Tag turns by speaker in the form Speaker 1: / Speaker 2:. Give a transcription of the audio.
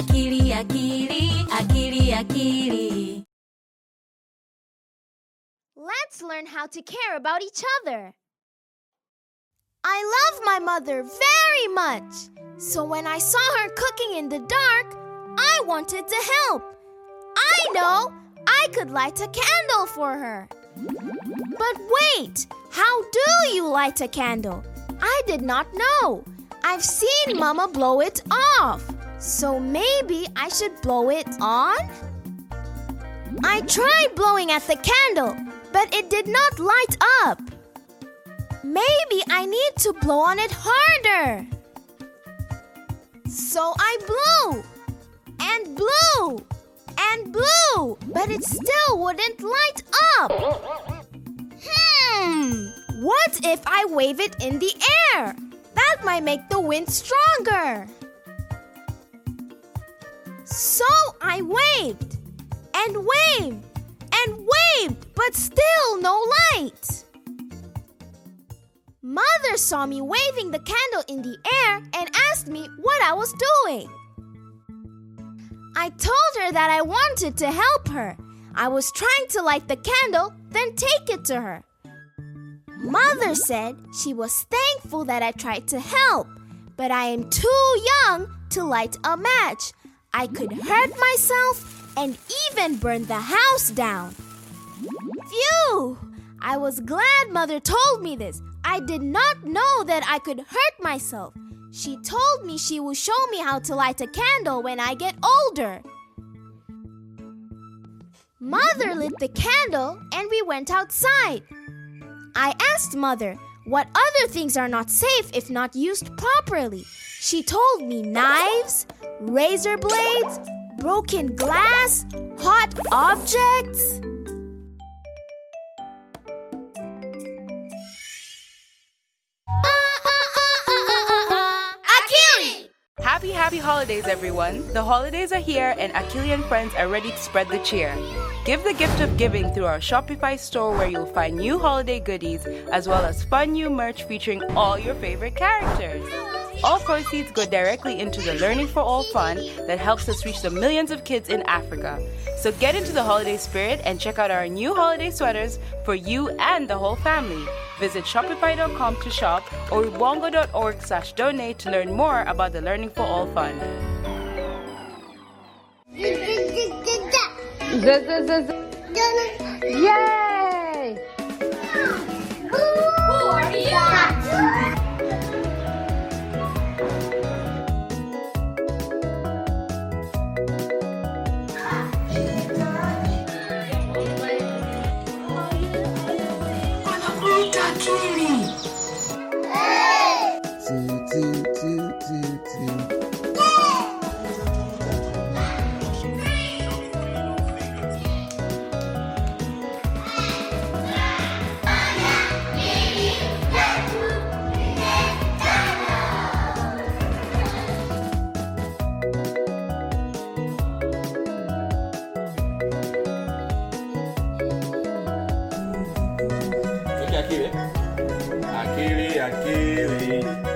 Speaker 1: akili, akili, akili, akili.
Speaker 2: Let's learn how to care about each other. I love my mother very much. So when I saw her cooking in the dark, I wanted to help. I know I could light a candle for her. But wait, how do you light a candle? I did not know. I've seen Mama blow it off. So maybe I should blow it on? I tried blowing at the candle, but it did not light up. Maybe I need to blow on it harder. So I blew and blew and blew, but it still wouldn't light up. Hmm, what if I wave it in the air? That might make the wind stronger. So I waved and waved and waved, but still no light. Mother saw me waving the candle in the air and asked me what I was doing. I told her that I wanted to help her. I was trying to light the candle, then take it to her. Mother said she was thankful that I tried to help, but I am too young to light a match. I could hurt myself and even burn the house down. Phew! I was glad Mother told me this. I did not know that I could hurt myself. She told me she will show me how to light a candle when I get older. Mother lit the candle and we went outside. I asked Mother what other things are not safe if not used properly. She told me knives, razor blades, broken glass, hot objects.
Speaker 3: Happy, happy holidays, everyone. The holidays are here, and Akili and friends are ready to spread the cheer. Give the gift of giving through our Shopify store where you'll find new holiday goodies as well as fun new merch featuring all your favorite characters. All proceeds go directly into the Learning for All Fund that helps us reach the millions of kids in Africa. So get into the holiday spirit and check out our new holiday sweaters for you and the whole family. Visit shopify.com to shop or ubongo.org slash donate to learn more about the Learning for All Fund.
Speaker 4: Yay!
Speaker 5: Two, aquí, ve. Aquí, ve,
Speaker 6: aquí, ve.